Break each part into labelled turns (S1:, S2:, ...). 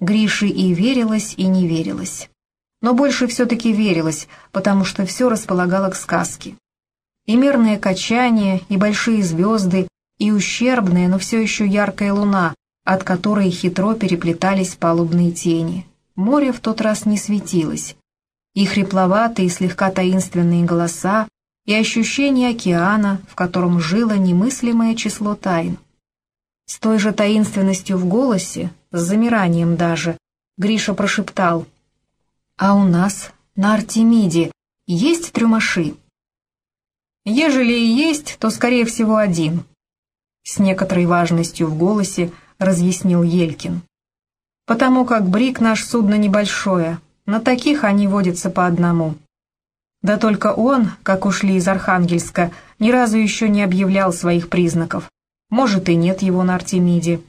S1: Грише и верилось, и не верилось. Но больше все-таки верилось, потому что все располагало к сказке. И мерное качание, и большие звезды, и ущербная, но все еще яркая луна, от которой хитро переплетались палубные тени. Море в тот раз не светилось. И хрипловатые, слегка таинственные голоса, и ощущение океана, в котором жило немыслимое число тайн. С той же таинственностью в голосе, с замиранием даже, Гриша прошептал «А у нас, на Артемиде, есть трюмаши?» «Ежели и есть, то, скорее всего, один», — с некоторой важностью в голосе разъяснил Елькин. «Потому как брик наш судно небольшое, на таких они водятся по одному». Да только он, как ушли из Архангельска, ни разу еще не объявлял своих признаков. Может, и нет его на Артемиде.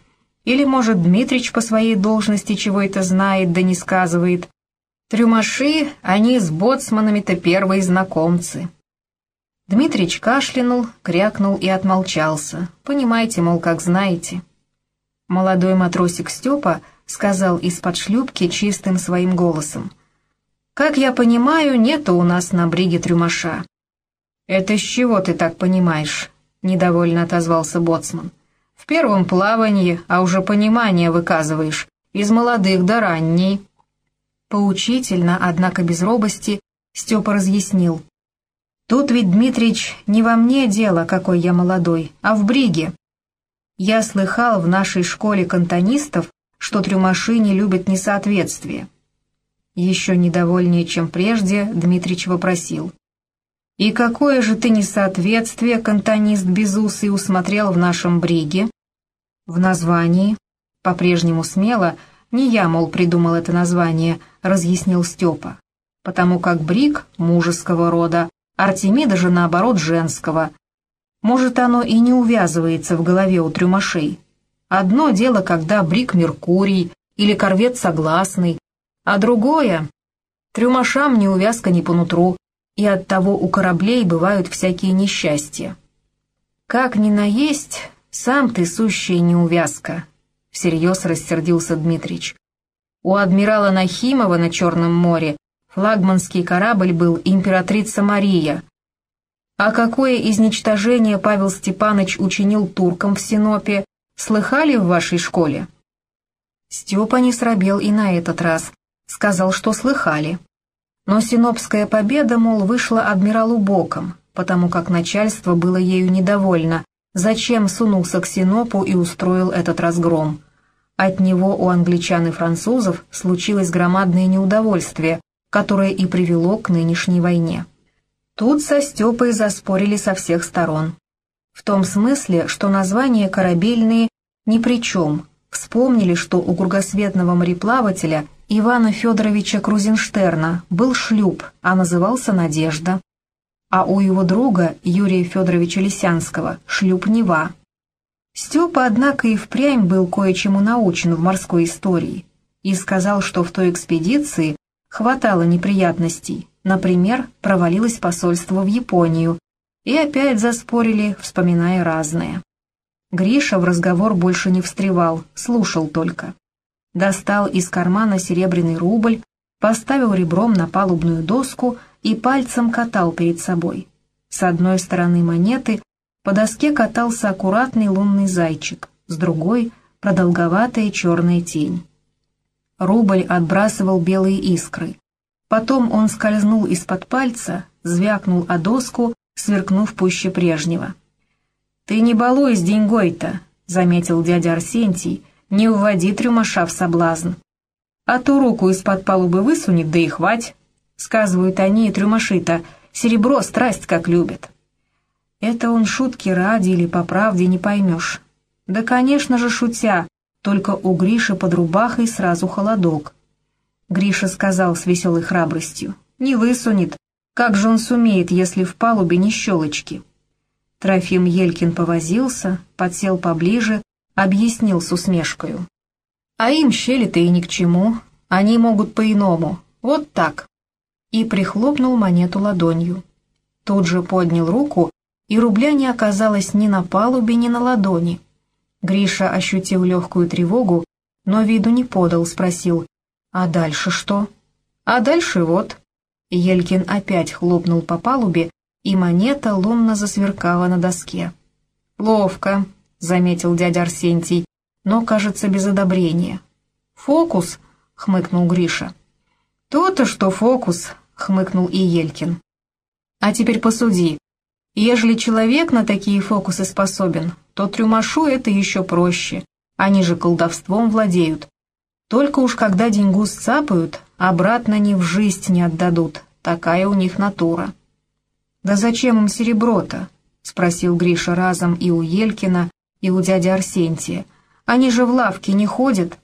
S1: Или, может, Дмитрич по своей должности чего это знает, да не сказывает. Трюмаши, они с боцманами-то первые знакомцы. Дмитрич кашлянул, крякнул и отмолчался. Понимаете, мол, как знаете. Молодой матросик Степа сказал из-под шлюпки чистым своим голосом. «Как я понимаю, нету у нас на бриге трюмаша». «Это с чего ты так понимаешь?» — недовольно отозвался боцман. «В первом плавании, а уже понимание выказываешь, из молодых до ранней». Поучительно, однако без робости, Степа разъяснил. «Тут ведь, Дмитрич, не во мне дело, какой я молодой, а в бриге. Я слыхал в нашей школе кантонистов, что трюмаши не любят несоответствие. Еще недовольнее, чем прежде, Дмитрич вопросил. «И какое же ты несоответствие, кантонист безусый, усмотрел в нашем бриге?» «В названии». По-прежнему смело, не я, мол, придумал это название, разъяснил Степа. «Потому как бриг мужеского рода, Артемида же, наоборот, женского. Может, оно и не увязывается в голове у трюмашей. Одно дело, когда бриг Меркурий или корвет Согласный, а другое — трюмашам ни увязка, ни по нутру, и оттого у кораблей бывают всякие несчастья. «Как ни наесть, сам ты сущая неувязка», — всерьез рассердился Дмитрич. У адмирала Нахимова на Черном море флагманский корабль был «Императрица Мария». А какое изничтожение Павел Степанович учинил туркам в Синопе, слыхали в вашей школе? Степа не срабел и на этот раз, сказал, что слыхали. Но Синопская победа, мол, вышла адмиралу боком, потому как начальство было ею недовольно, зачем сунулся к Синопу и устроил этот разгром. От него у англичан и французов случилось громадное неудовольствие, которое и привело к нынешней войне. Тут со Степой заспорили со всех сторон. В том смысле, что названия корабельные ни при чем, вспомнили, что у кругосветного мореплавателя Ивана Федоровича Крузенштерна был шлюп, а назывался «Надежда», а у его друга Юрия Федоровича Лисянского шлюп «Нева». Степа, однако, и впрямь был кое-чему научен в морской истории и сказал, что в той экспедиции хватало неприятностей, например, провалилось посольство в Японию, и опять заспорили, вспоминая разное. Гриша в разговор больше не встревал, слушал только достал из кармана серебряный рубль, поставил ребром на палубную доску и пальцем катал перед собой. С одной стороны монеты по доске катался аккуратный лунный зайчик, с другой — продолговатая черная тень. Рубль отбрасывал белые искры. Потом он скользнул из-под пальца, звякнул о доску, сверкнув пуще прежнего. «Ты не балуй с деньгой-то», — заметил дядя Арсентий, не уводи трюмаша в соблазн. А то руку из-под палубы высунет, да и хвать. Сказывают они и трюмаши-то, серебро страсть как любят. Это он шутки ради или по правде не поймешь. Да, конечно же, шутя, только у Гриши под рубахой сразу холодок. Гриша сказал с веселой храбростью, не высунет, как же он сумеет, если в палубе не щелочки? Трофим Елькин повозился, подсел поближе, объяснил с усмешкою. «А им щели-то и ни к чему, они могут по-иному, вот так». И прихлопнул монету ладонью. Тут же поднял руку, и рубля не оказалось ни на палубе, ни на ладони. Гриша ощутил легкую тревогу, но виду не подал, спросил, «А дальше что?» «А дальше вот». Елькин опять хлопнул по палубе, и монета лунно засверкала на доске. «Ловко», — заметил дядя Арсентий, но, кажется, без одобрения. «Фокус», — хмыкнул Гриша. «То-то, что фокус», — хмыкнул и Елькин. «А теперь посуди. Ежели человек на такие фокусы способен, то трюмашу это еще проще. Они же колдовством владеют. Только уж когда деньгу сцапают, обратно ни в жизнь не отдадут. Такая у них натура». «Да зачем им серебро-то?» — спросил Гриша разом и у Елькина, и у дяди Арсентия. «Они же в лавке не ходят».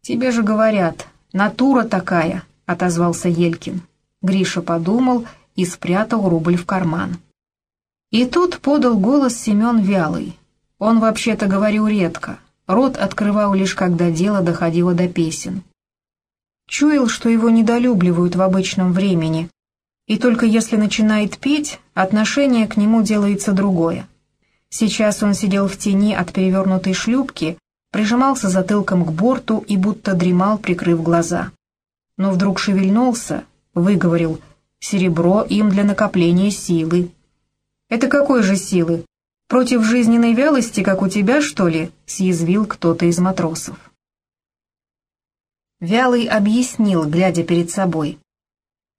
S1: «Тебе же говорят, натура такая», — отозвался Елькин. Гриша подумал и спрятал рубль в карман. И тут подал голос Семен Вялый. Он вообще-то говорил редко, рот открывал лишь когда дело доходило до песен. Чуял, что его недолюбливают в обычном времени, и только если начинает петь, отношение к нему делается другое. Сейчас он сидел в тени от перевернутой шлюпки, прижимался затылком к борту и будто дремал, прикрыв глаза. Но вдруг шевельнулся, выговорил «серебро им для накопления силы». «Это какой же силы? Против жизненной вялости, как у тебя, что ли?» — съязвил кто-то из матросов. Вялый объяснил, глядя перед собой.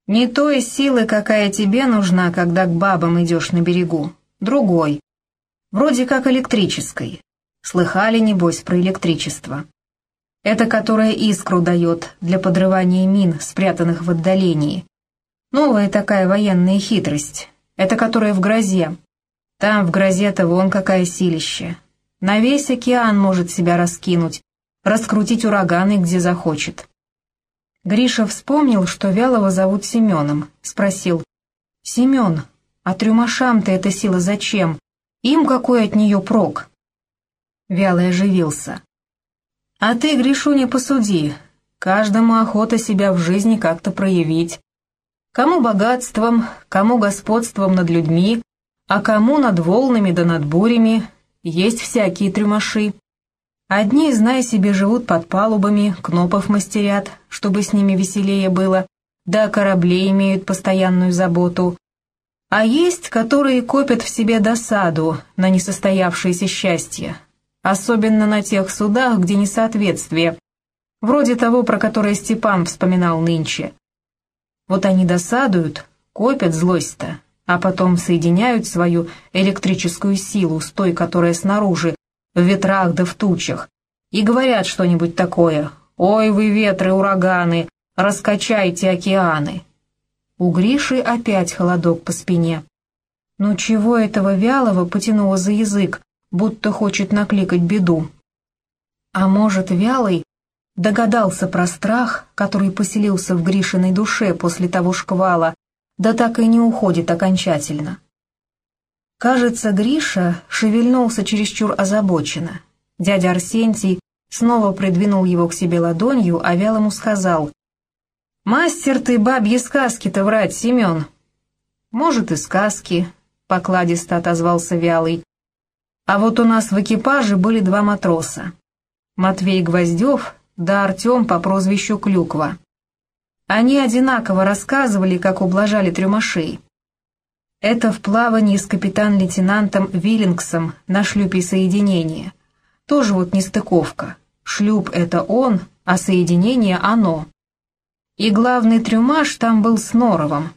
S1: «Не той силы, какая тебе нужна, когда к бабам идешь на берегу. Другой. Вроде как электрической. Слыхали, небось, про электричество. Это которое искру дает для подрывания мин, спрятанных в отдалении. Новая такая военная хитрость. Это которая в грозе. Там в грозе-то вон какая силища. На весь океан может себя раскинуть, раскрутить ураганы, где захочет. Гриша вспомнил, что Вялого зовут Семеном, спросил. «Семен, а трюмашам-то эта сила зачем? Им какой от нее прок?» Вялый оживился. «А ты, Гришуня, посуди. Каждому охота себя в жизни как-то проявить. Кому богатством, кому господством над людьми, а кому над волнами да над бурями. Есть всякие трюмаши. Одни, зная себе, живут под палубами, кнопов мастерят, чтобы с ними веселее было, да кораблей имеют постоянную заботу. А есть, которые копят в себе досаду на несостоявшееся счастье, особенно на тех судах, где несоответствие, вроде того, про которое Степан вспоминал нынче. Вот они досадуют, копят злость-то, а потом соединяют свою электрическую силу с той, которая снаружи, в ветрах да в тучах, и говорят что-нибудь такое «Ой вы ветры, ураганы, раскачайте океаны». У Гриши опять холодок по спине. Ну чего этого вялого потянуло за язык, будто хочет накликать беду? А может, вялый догадался про страх, который поселился в Гришиной душе после того шквала, да так и не уходит окончательно. Кажется, Гриша шевельнулся чересчур озабоченно. Дядя Арсентий снова придвинул его к себе ладонью, а вялому сказал, «Мастер ты бабьи сказки-то врать, Семен!» «Может, и сказки», — покладисто отозвался вялый. «А вот у нас в экипаже были два матроса. Матвей Гвоздев да Артем по прозвищу Клюква. Они одинаково рассказывали, как ублажали трюмашей. Это в плавании с капитан-лейтенантом Виллингсом на шлюпе соединения. Тоже вот нестыковка. Шлюп — это он, а соединение — оно. И главный трюмаш там был с Норовым.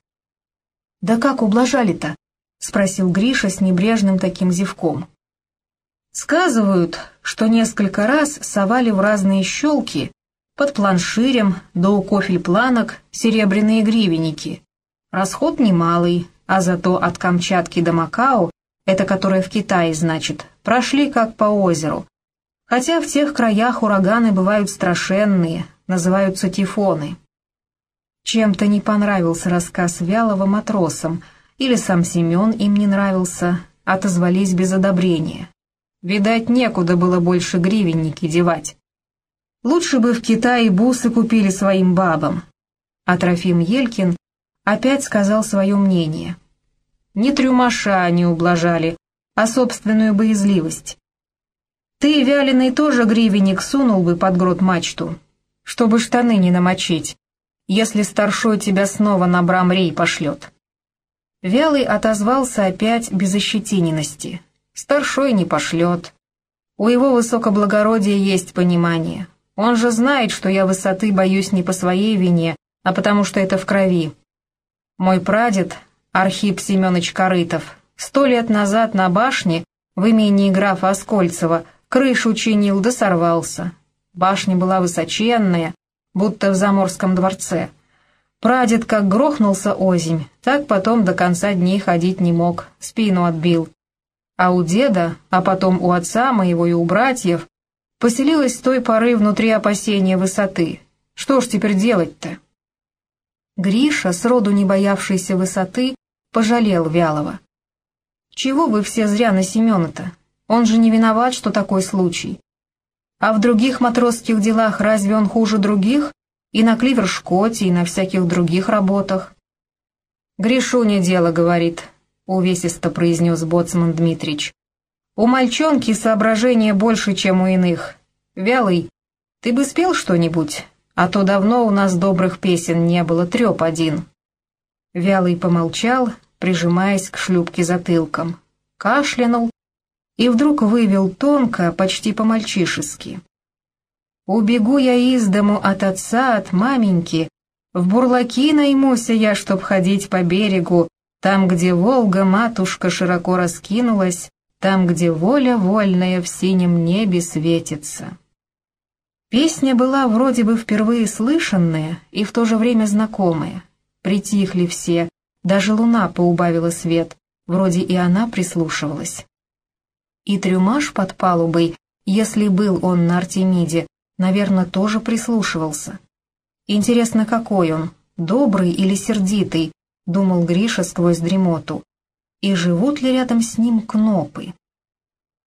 S1: «Да как ублажали-то?» — спросил Гриша с небрежным таким зевком. Сказывают, что несколько раз совали в разные щелки под планширем до у кофель планок серебряные гривенники. Расход немалый, а зато от Камчатки до Макао, это которое в Китае, значит, прошли как по озеру. Хотя в тех краях ураганы бывают страшенные, называются тифоны. Чем-то не понравился рассказ Вялого матросам, или сам Семен им не нравился, отозвались без одобрения. Видать, некуда было больше гривенники девать. Лучше бы в Китае бусы купили своим бабам. А Трофим Елькин опять сказал свое мнение. Не трюмаша они ублажали, а собственную боязливость. Ты, вяленый, тоже гривенник сунул бы под грот мачту, чтобы штаны не намочить, если старшой тебя снова на брамрей пошлет. Вялый отозвался опять без ощетиненности. Старшой не пошлет. У его высокоблагородия есть понимание. Он же знает, что я высоты боюсь не по своей вине, а потому что это в крови. Мой прадед, Архип Семенович Корытов, сто лет назад на башне в имении графа Оскольцева крышу чинил да сорвался. Башня была высоченная, будто в заморском дворце. Прадед как грохнулся озимь, так потом до конца дней ходить не мог, спину отбил. А у деда, а потом у отца моего и у братьев, поселилось с той поры внутри опасения высоты. Что ж теперь делать-то? Гриша, сроду не боявшийся высоты, пожалел Вялова. «Чего вы все зря на Семена-то? Он же не виноват, что такой случай. А в других матросских делах разве он хуже других? И на кливершкоте, и на всяких других работах. «Грешу не дело», — говорит, — увесисто произнес боцман Дмитрич. «У мальчонки соображения больше, чем у иных. Вялый, ты бы спел что-нибудь? А то давно у нас добрых песен не было, треп один». Вялый помолчал, прижимаясь к шлюпке затылком, кашлянул и вдруг вывел тонко, почти по-мальчишески. «Убегу я из дому от отца, от маменьки, в бурлаки наймуся я, чтоб ходить по берегу, там, где Волга, матушка, широко раскинулась, там, где воля вольная в синем небе светится». Песня была вроде бы впервые слышанная и в то же время знакомая. Притихли все, даже луна поубавила свет, вроде и она прислушивалась. И трюмаш под палубой, если был он на Артемиде, наверное, тоже прислушивался. Интересно, какой он, добрый или сердитый, думал Гриша сквозь дремоту. И живут ли рядом с ним кнопы?